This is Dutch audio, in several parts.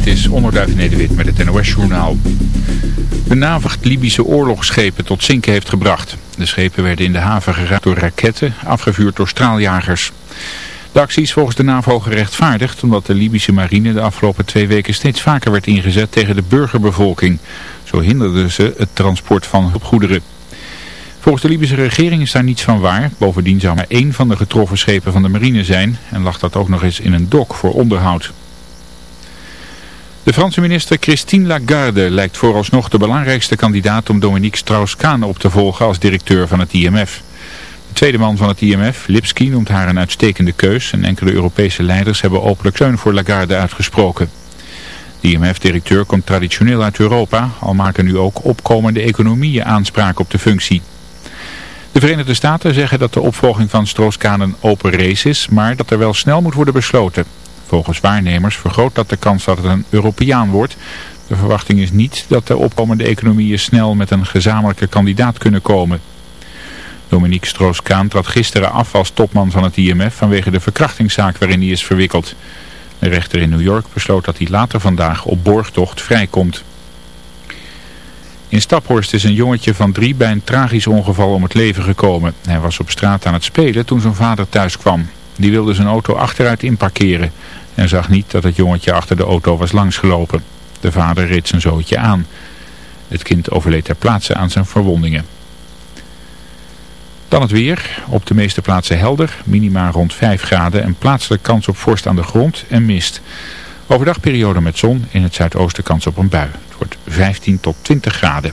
dit is Onderduif Nederwit met het NOS-journaal. De Libische oorlogsschepen tot zinken heeft gebracht. De schepen werden in de haven geraakt door raketten, afgevuurd door straaljagers. De actie is volgens de NAVO gerechtvaardigd omdat de Libische marine de afgelopen twee weken steeds vaker werd ingezet tegen de burgerbevolking. Zo hinderden ze het transport van hulpgoederen. Volgens de Libische regering is daar niets van waar. Bovendien zou maar één van de getroffen schepen van de marine zijn en lag dat ook nog eens in een dok voor onderhoud. De Franse minister Christine Lagarde lijkt vooralsnog de belangrijkste kandidaat om Dominique Strauss-Kaan op te volgen als directeur van het IMF. De tweede man van het IMF, Lipski, noemt haar een uitstekende keus en enkele Europese leiders hebben openlijk steun voor Lagarde uitgesproken. De IMF-directeur komt traditioneel uit Europa, al maken nu ook opkomende economieën aanspraak op de functie. De Verenigde Staten zeggen dat de opvolging van Strauss-Kaan een open race is, maar dat er wel snel moet worden besloten. Volgens waarnemers vergroot dat de kans dat het een Europeaan wordt. De verwachting is niet dat de opkomende economieën snel met een gezamenlijke kandidaat kunnen komen. Dominique Stroos-Kaan trad gisteren af als topman van het IMF vanwege de verkrachtingszaak waarin hij is verwikkeld. De rechter in New York besloot dat hij later vandaag op borgtocht vrijkomt. In Staphorst is een jongetje van drie bij een tragisch ongeval om het leven gekomen. Hij was op straat aan het spelen toen zijn vader thuis kwam. Die wilde zijn auto achteruit inparkeren en zag niet dat het jongetje achter de auto was langsgelopen. De vader reed zijn zootje aan. Het kind overleed ter plaatse aan zijn verwondingen. Dan het weer. Op de meeste plaatsen helder, minima rond 5 graden en plaatselijk kans op vorst aan de grond en mist. Overdag periode met zon, in het zuidoosten kans op een bui. Het wordt 15 tot 20 graden.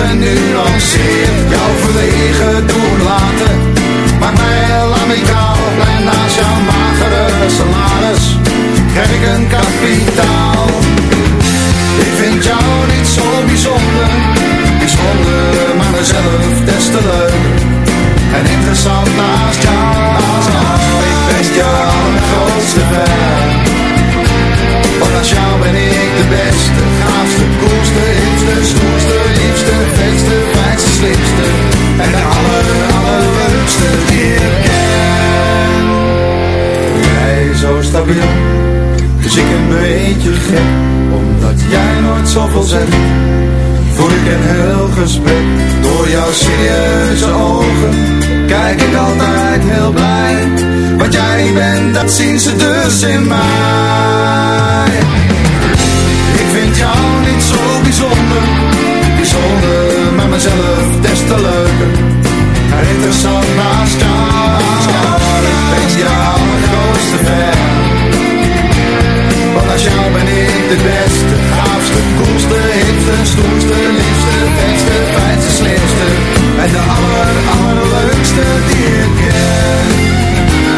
genuanceerd Jouw verlegen doen laten, maakt mij heel amicaal En naast jouw magere salaris, krijg ik een kapitaal. Ik vind jou niet zo bijzonder, bijzonder, maar mezelf des te leuker. En interessant naast jou, ik ben je allergrootste fan. Want naast jou ben ik de beste, gaafste, koelste, hipste, stoerste, En de aller, die ik Jij zo stabiel, dus ik een beetje gek Omdat jij nooit zoveel zegt. Voel ik een heel gesprek Door jouw serieuze ogen. Kijk ik altijd heel blij Wat jij bent, dat zien ze dus in mij. Ik vind jou niet zo bijzonder Bijzonder, mezelf des te leuker. Interessant maar elkaar. Ik ben jouw grootste ver. Want als jou ben ik de beste, gaafste, koelste, hipste, stoerste, liefste, vetste, fijnste, slimste. En de aller, allerleukste die ik ken.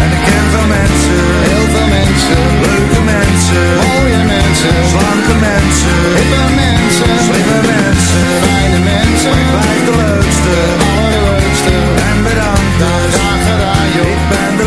En ik ken veel mensen, heel veel mensen, leuke mensen, mooie mensen, slanke mensen, hippe mensen, slimme mensen. Zijn wij de leukste, allerleukste. En bedankt dus, graag gedaan joh. Ik ben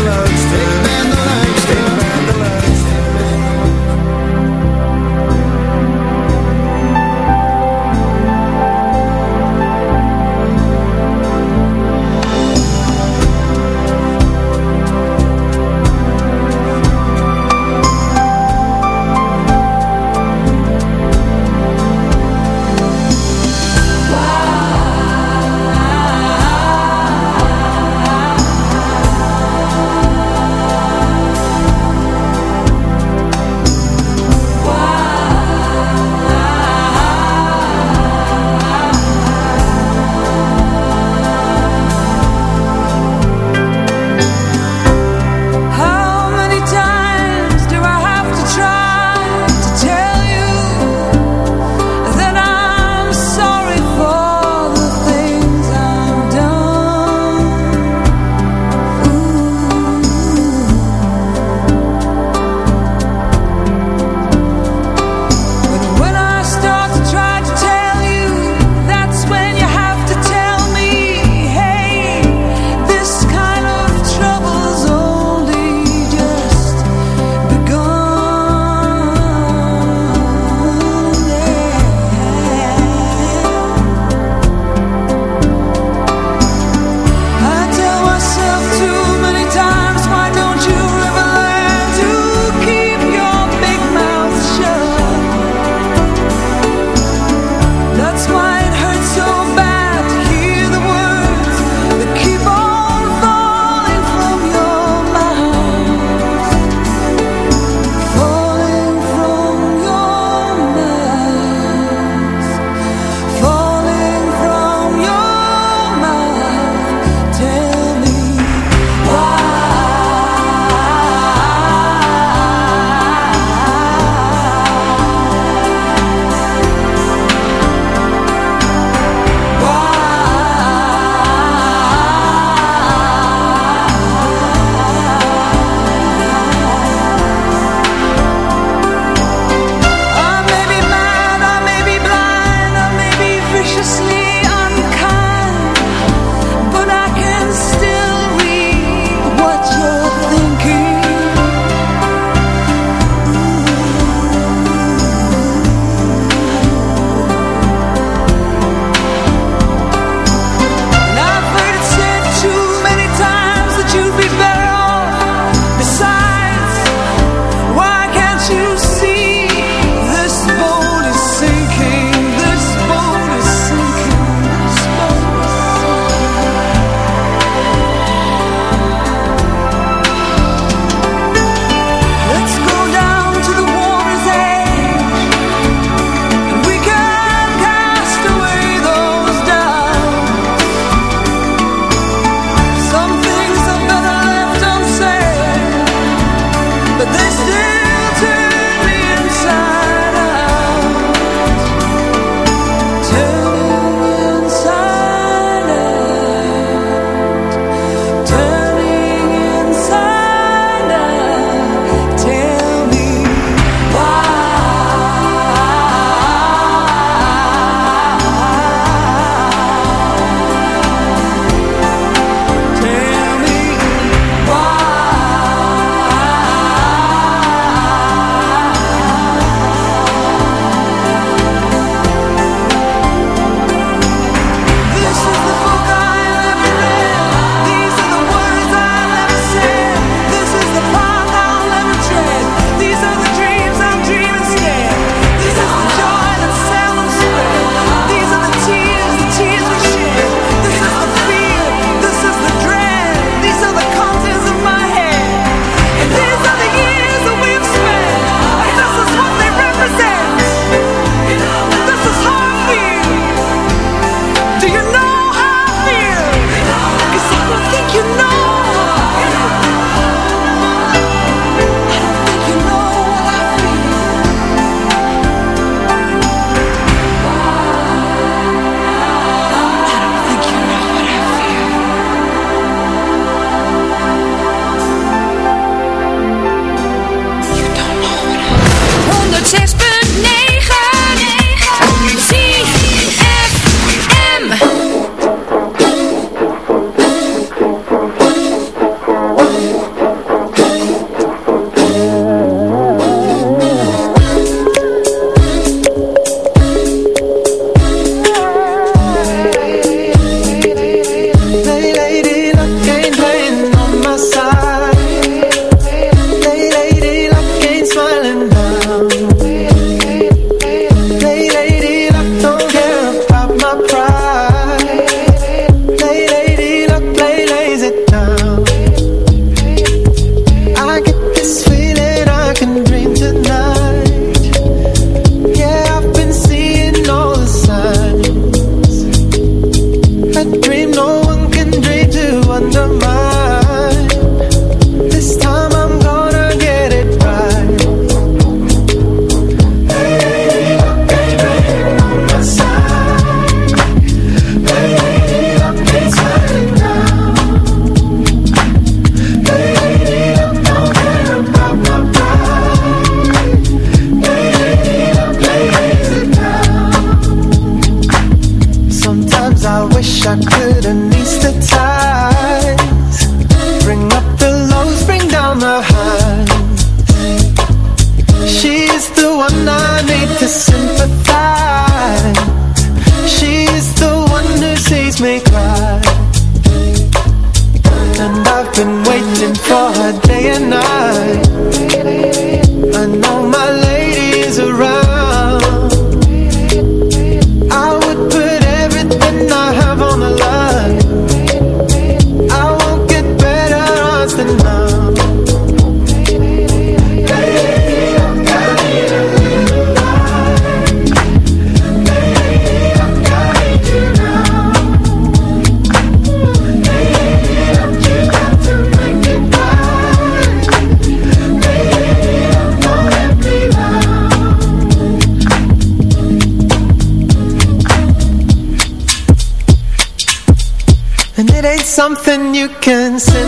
you can synthesize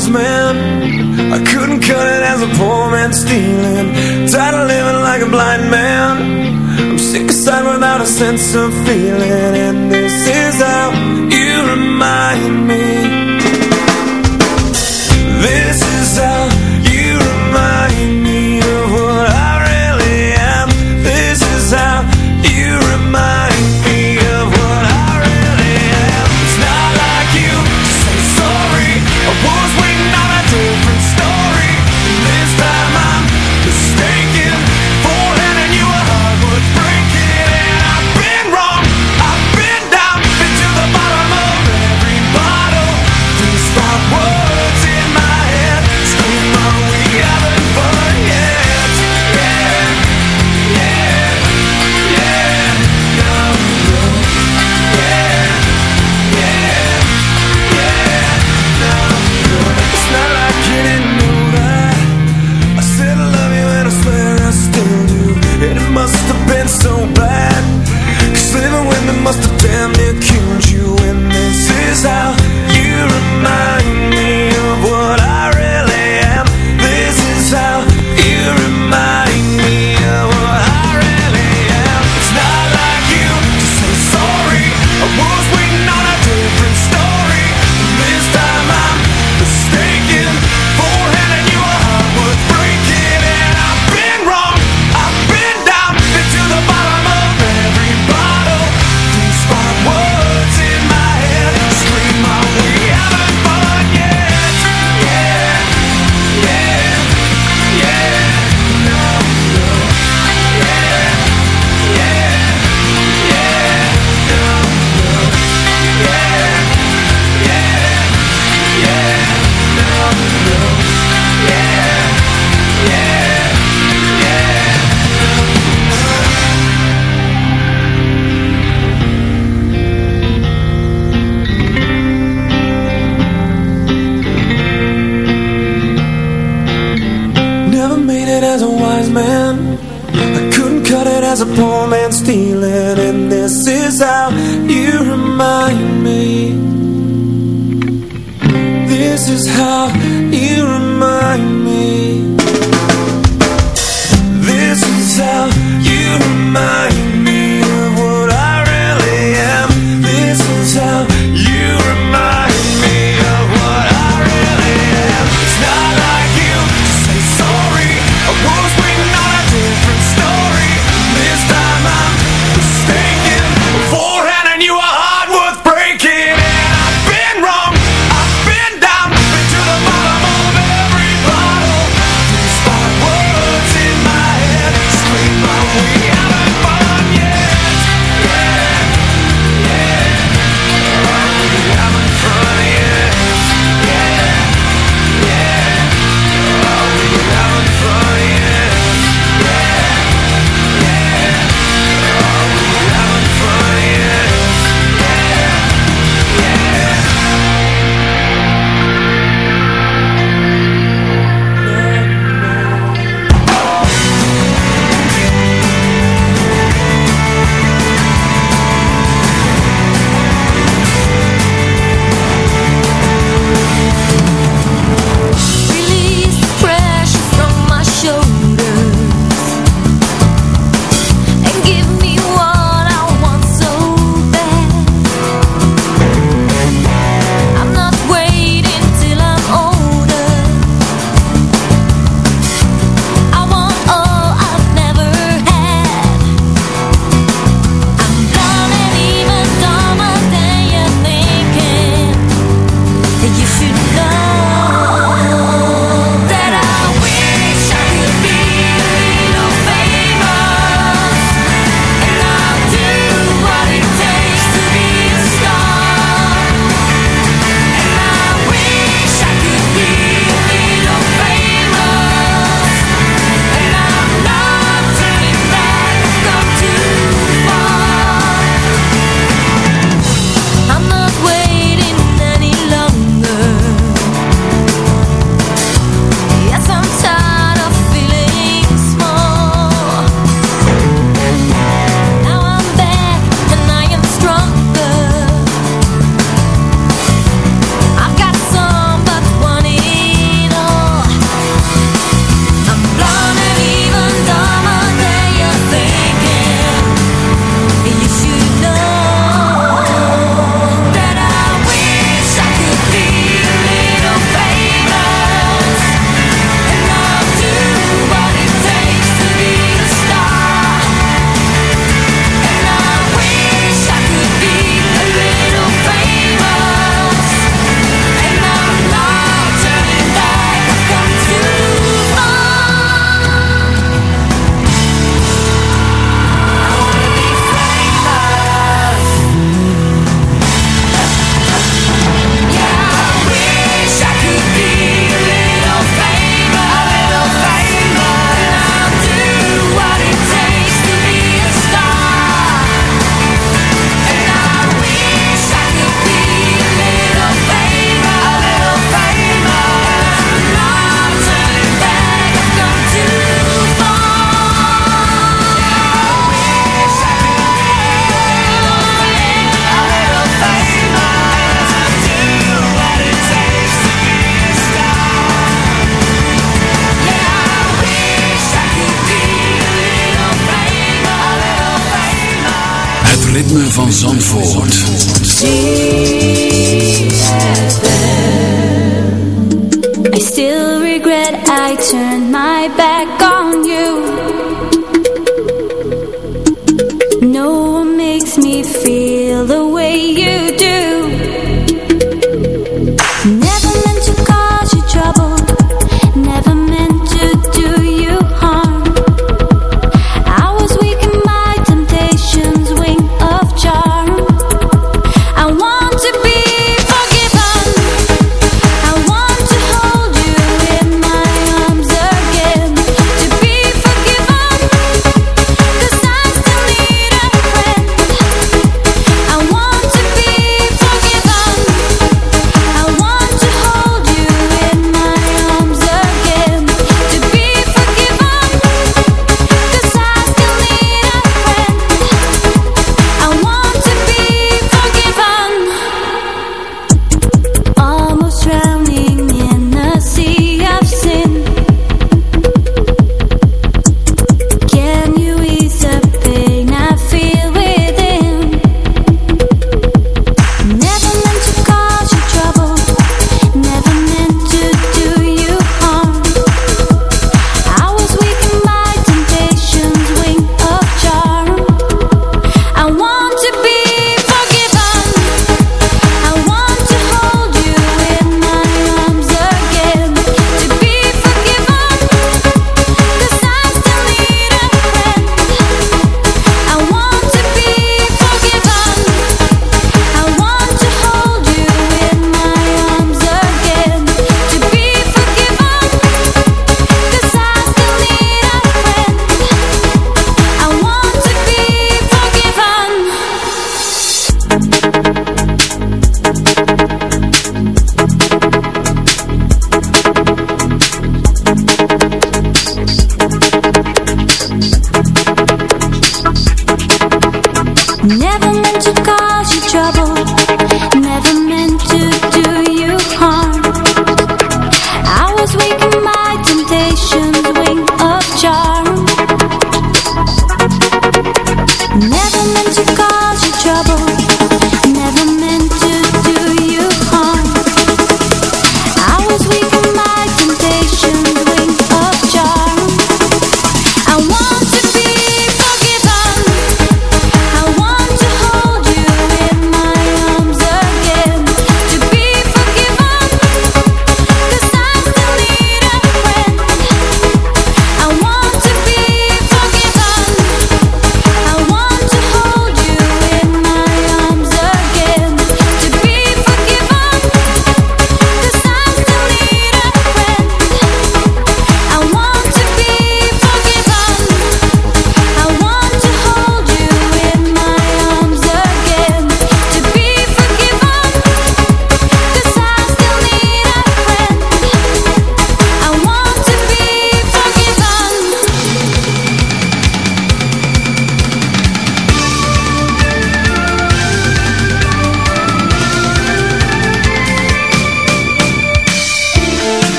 honest man. I couldn't cut it as a poor man stealing. Tired of living like a blind man. I'm sick of sight without a sense